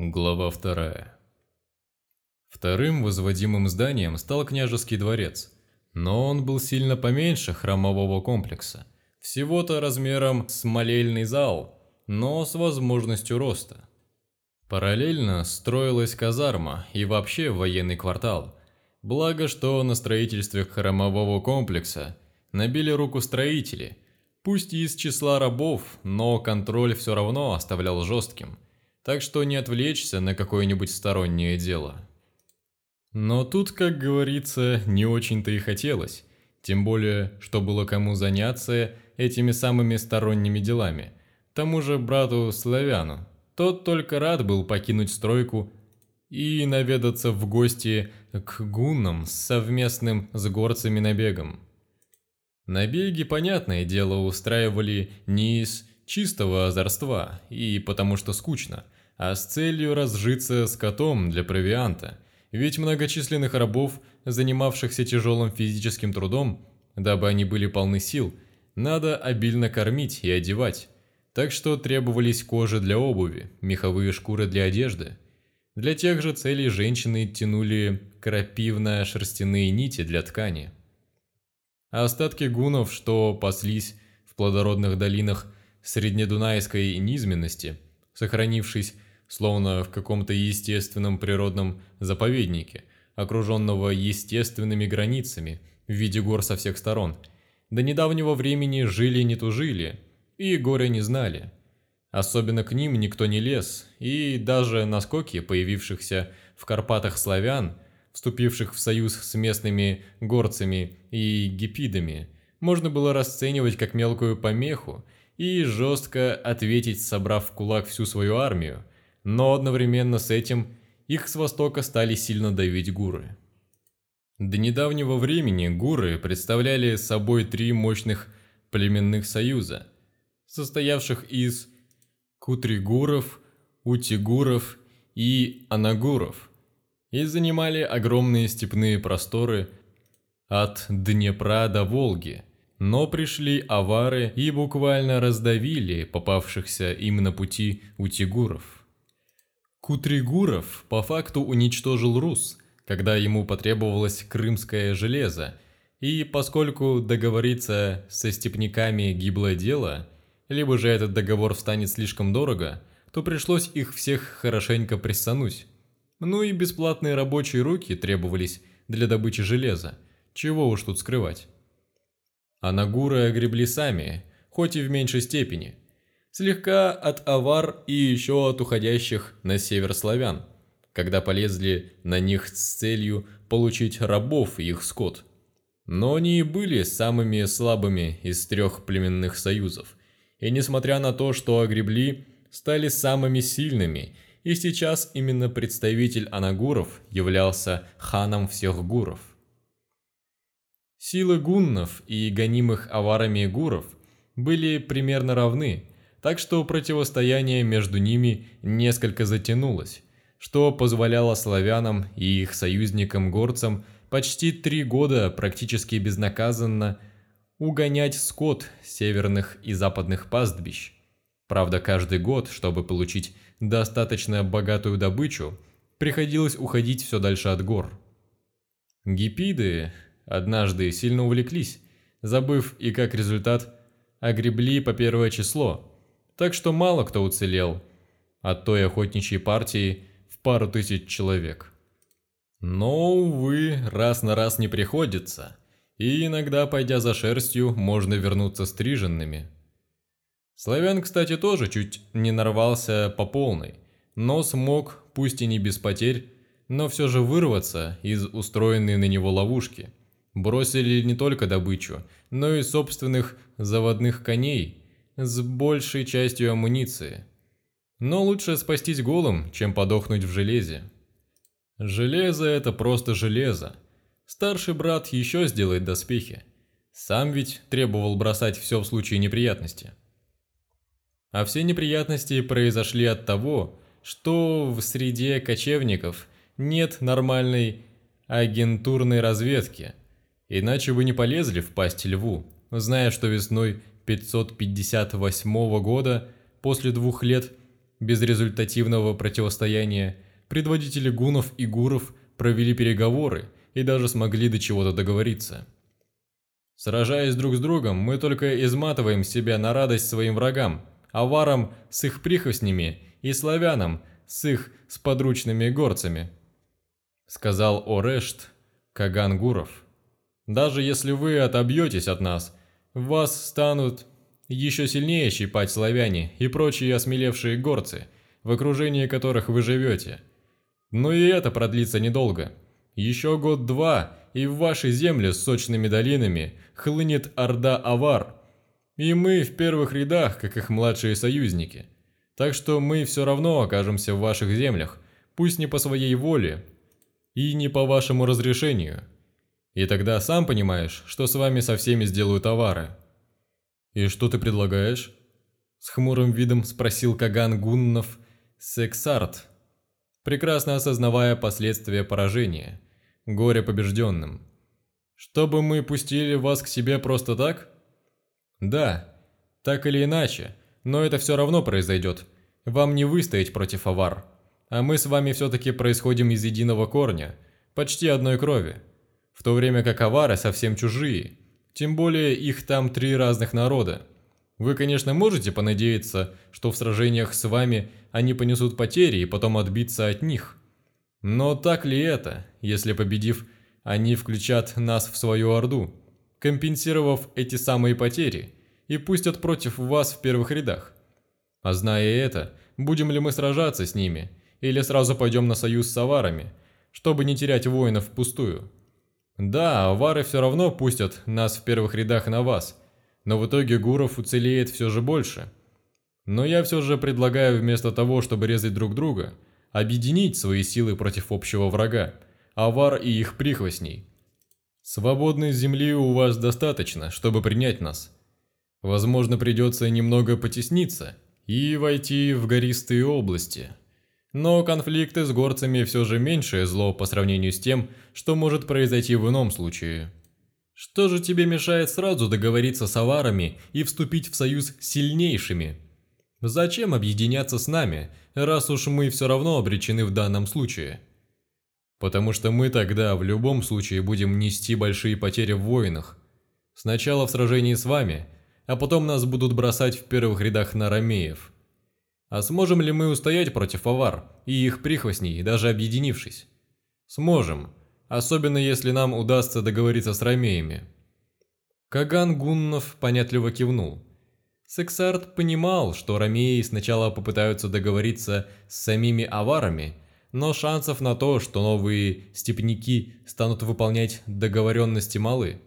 Глава вторая. Вторым возводимым зданием стал княжеский дворец, но он был сильно поменьше храмового комплекса, всего-то размером с молельный зал, но с возможностью роста. Параллельно строилась казарма и вообще военный квартал, благо что на строительстве храмового комплекса набили руку строители, пусть и из числа рабов, но контроль все равно оставлял жестким – так что не отвлечься на какое-нибудь стороннее дело. Но тут, как говорится, не очень-то и хотелось, тем более, что было кому заняться этими самыми сторонними делами. Тому же брату Славяну. Тот только рад был покинуть стройку и наведаться в гости к гуннам с совместным с горцами набегом. Набеги, понятное дело, устраивали не из чистого озорства и потому что скучно – а с целью разжиться скотом для провианта, ведь многочисленных рабов, занимавшихся тяжелым физическим трудом, дабы они были полны сил, надо обильно кормить и одевать, так что требовались кожа для обуви, меховые шкуры для одежды. Для тех же целей женщины тянули крапивно-шерстяные нити для ткани. А остатки гунов, что паслись в плодородных долинах среднедунайской низменности, сохранившись словно в каком-то естественном природном заповеднике, окруженного естественными границами в виде гор со всех сторон. До недавнего времени жили не тужили и горя не знали. Особенно к ним никто не лез, и даже наскоки появившихся в Карпатах славян, вступивших в союз с местными горцами и гипидами, можно было расценивать как мелкую помеху и жестко ответить, собрав в кулак всю свою армию – но одновременно с этим их с востока стали сильно давить гуры. До недавнего времени гуры представляли собой три мощных племенных союза, состоявших из кутригуров, утигуров и анагуров, и занимали огромные степные просторы от Днепра до Волги, но пришли авары и буквально раздавили попавшихся им на пути утигуров. Кутригуров по факту уничтожил Рус, когда ему потребовалось крымское железо, и поскольку договориться со степняками гиблое дело, либо же этот договор встанет слишком дорого, то пришлось их всех хорошенько прессануть. Ну и бесплатные рабочие руки требовались для добычи железа, чего уж тут скрывать. А Нагуры огребли сами, хоть и в меньшей степени – слегка от авар и еще от уходящих на север славян, когда полезли на них с целью получить рабов и их скот. Но они и были самыми слабыми из трех племенных союзов, и несмотря на то, что огребли, стали самыми сильными, и сейчас именно представитель анагуров являлся ханом всех гуров. Силы гуннов и гонимых аварами гуров были примерно равны, так что противостояние между ними несколько затянулось, что позволяло славянам и их союзникам-горцам почти три года практически безнаказанно угонять скот северных и западных пастбищ. Правда, каждый год, чтобы получить достаточно богатую добычу, приходилось уходить все дальше от гор. Гипиды однажды сильно увлеклись, забыв и как результат огребли по первое число – так что мало кто уцелел от той охотничьей партии в пару тысяч человек. Но, увы, раз на раз не приходится, и иногда, пойдя за шерстью, можно вернуться стриженными. Славян, кстати, тоже чуть не нарвался по полной, но смог, пусть и не без потерь, но все же вырваться из устроенной на него ловушки. Бросили не только добычу, но и собственных заводных коней с большей частью амуниции. Но лучше спастись голым, чем подохнуть в железе. Железо – это просто железо. Старший брат еще сделает доспехи. Сам ведь требовал бросать все в случае неприятности. А все неприятности произошли от того, что в среде кочевников нет нормальной агентурной разведки. Иначе бы не полезли в пасть льву, зная, что весной 558 года, после двух лет безрезультативного противостояния предводители гунов и гуров провели переговоры и даже смогли до чего-то договориться. Сражаясь друг с другом, мы только изматываем себя на радость своим врагам, аварам с их прихвостнями и славянам с их сподручными горцами, сказал Орешт Каган Гуров. Даже если вы отобьетесь от нас, вас станут еще сильнее щипать славяне и прочие осмелевшие горцы, в окружении которых вы живете. Но и это продлится недолго. Еще год-два, и в ваши земли с сочными долинами хлынет орда авар. И мы в первых рядах, как их младшие союзники. Так что мы все равно окажемся в ваших землях, пусть не по своей воле и не по вашему разрешению. И тогда сам понимаешь, что с вами со всеми сделают товары. «И что ты предлагаешь?» С хмурым видом спросил Каган Гуннов Сексарт, прекрасно осознавая последствия поражения, горе побежденным. «Чтобы мы пустили вас к себе просто так?» «Да, так или иначе, но это все равно произойдет. Вам не выстоять против авар. А мы с вами все-таки происходим из единого корня, почти одной крови. В то время как авары совсем чужие, тем более их там три разных народа. Вы, конечно, можете понадеяться, что в сражениях с вами они понесут потери и потом отбиться от них. Но так ли это, если победив, они включат нас в свою орду, компенсировав эти самые потери, и пустят против вас в первых рядах? А зная это, будем ли мы сражаться с ними, или сразу пойдем на союз с аварами, чтобы не терять воинов впустую? Да, авары все равно пустят нас в первых рядах на вас, но в итоге гуров уцелеет все же больше. Но я все же предлагаю вместо того, чтобы резать друг друга, объединить свои силы против общего врага, авар и их прихвостней. Свободной земли у вас достаточно, чтобы принять нас. Возможно, придется немного потесниться и войти в гористые области. Но конфликты с горцами все же меньшее зло по сравнению с тем, что может произойти в ином случае. Что же тебе мешает сразу договориться с аварами и вступить в союз с сильнейшими? Зачем объединяться с нами, раз уж мы все равно обречены в данном случае? Потому что мы тогда в любом случае будем нести большие потери в войнах. Сначала в сражении с вами, а потом нас будут бросать в первых рядах на ромеев – а сможем ли мы устоять против авар и их прихвостней, даже объединившись? Сможем, особенно если нам удастся договориться с ромеями. Каган Гуннов понятливо кивнул. Сексард понимал, что ромеи сначала попытаются договориться с самими аварами, но шансов на то, что новые степняки станут выполнять договоренности малы.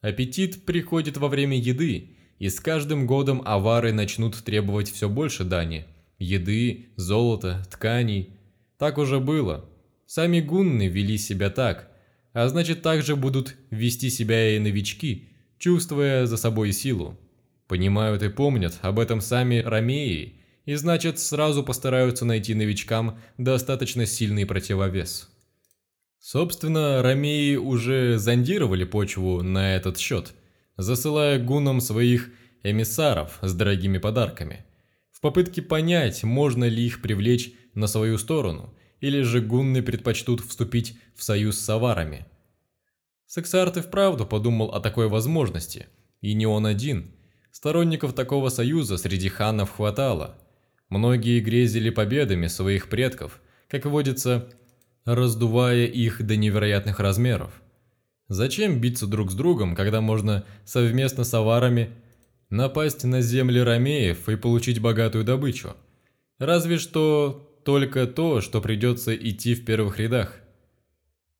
Аппетит приходит во время еды, и с каждым годом авары начнут требовать все больше дани. Еды, золота, тканей. Так уже было. Сами гунны вели себя так, а значит также будут вести себя и новички, чувствуя за собой силу. Понимают и помнят об этом сами ромеи, и значит сразу постараются найти новичкам достаточно сильный противовес. Собственно, ромеи уже зондировали почву на этот счет – засылая гунам своих эмиссаров с дорогими подарками, в попытке понять, можно ли их привлечь на свою сторону, или же гунны предпочтут вступить в союз с аварами. Сексарт и вправду подумал о такой возможности, и не он один. Сторонников такого союза среди ханов хватало. Многие грезили победами своих предков, как водится, раздувая их до невероятных размеров. Зачем биться друг с другом, когда можно совместно с аварами напасть на земли ромеев и получить богатую добычу? Разве что только то, что придется идти в первых рядах.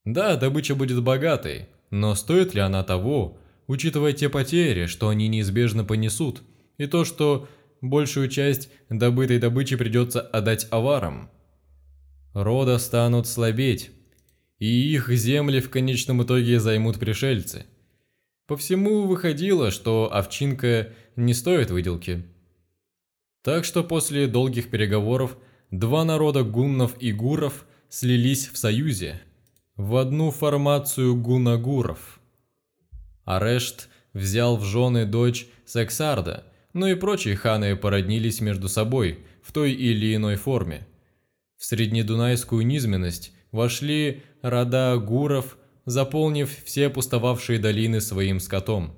Да, добыча будет богатой, но стоит ли она того, учитывая те потери, что они неизбежно понесут, и то, что большую часть добытой добычи придется отдать аварам? Рода станут слабеть, и их земли в конечном итоге займут пришельцы. По всему выходило, что овчинка не стоит выделки. Так что после долгих переговоров два народа гуннов и гуров слились в союзе, в одну формацию гунагуров. Арешт взял в жены дочь Сексарда, но и прочие ханы породнились между собой в той или иной форме. В среднедунайскую низменность вошли рода гуров, заполнив все пустовавшие долины своим скотом.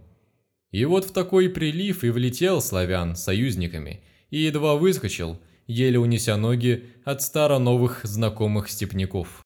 И вот в такой прилив и влетел славян союзниками, и едва выскочил, еле унеся ноги от старо-новых знакомых степняков.